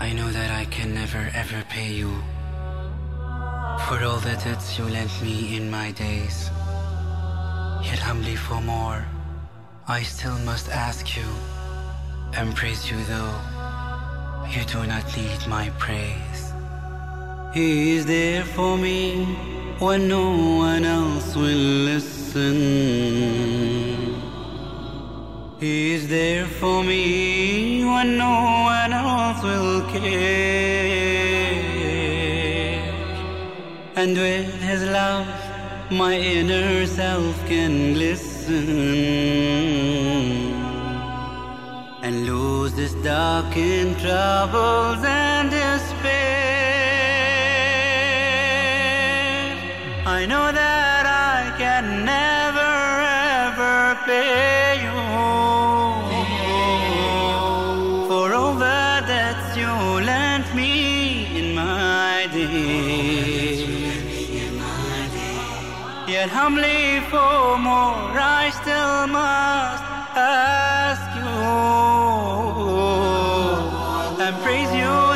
I know that I can never ever pay you for all the debts you lent me in my days. Yet humbly for more, I still must ask you and praise you though you do not need my praise. He is there for me when no one else will listen. He is there for me when no one will care. And with his love, my inner self can glisten and lose this dark in troubles and despair. I know that I can never ever pay Yet humbly for more I still must ask you. And praise you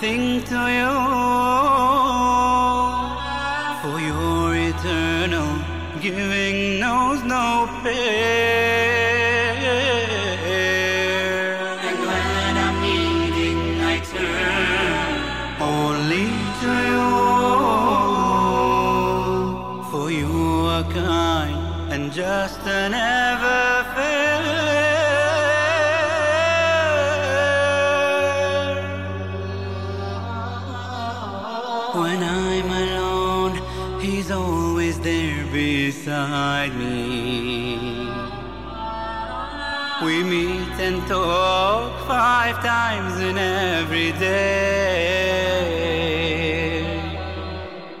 thing to you. For your eternal giving knows no pair. Just and ever. When I'm alone, he's always there beside me. We meet and talk five times in every day.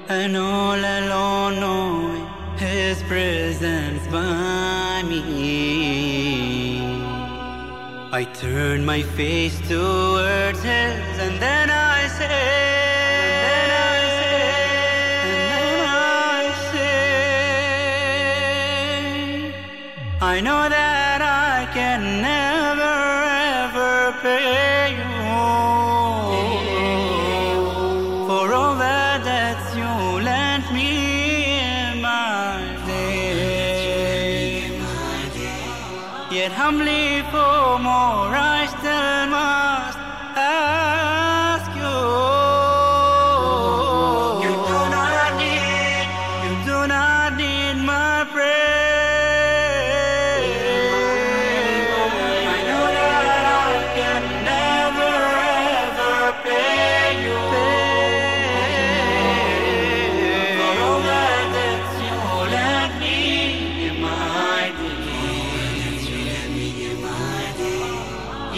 And all alone knowing his presence by me. I turn my face towards his and then I say then I say, and then I say, I know that I can never ever pay Yet humbly for more I still must ask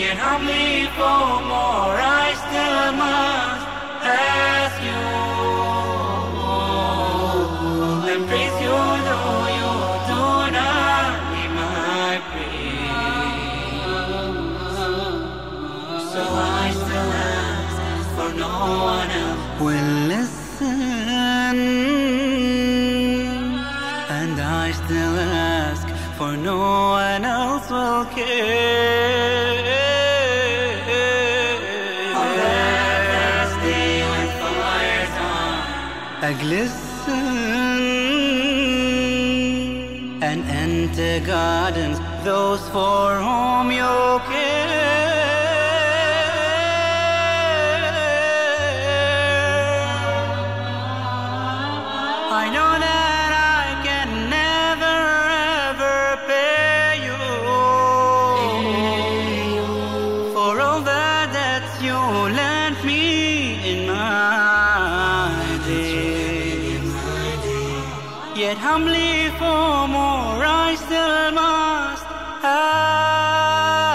Yet humbly for more I still must ask you and praise you though you do not need my praise. So I still ask for no one else will listen, and I still ask for no one else will care. Glisten and enter gardens, those for whom you care. Yet humbly for more I still must ask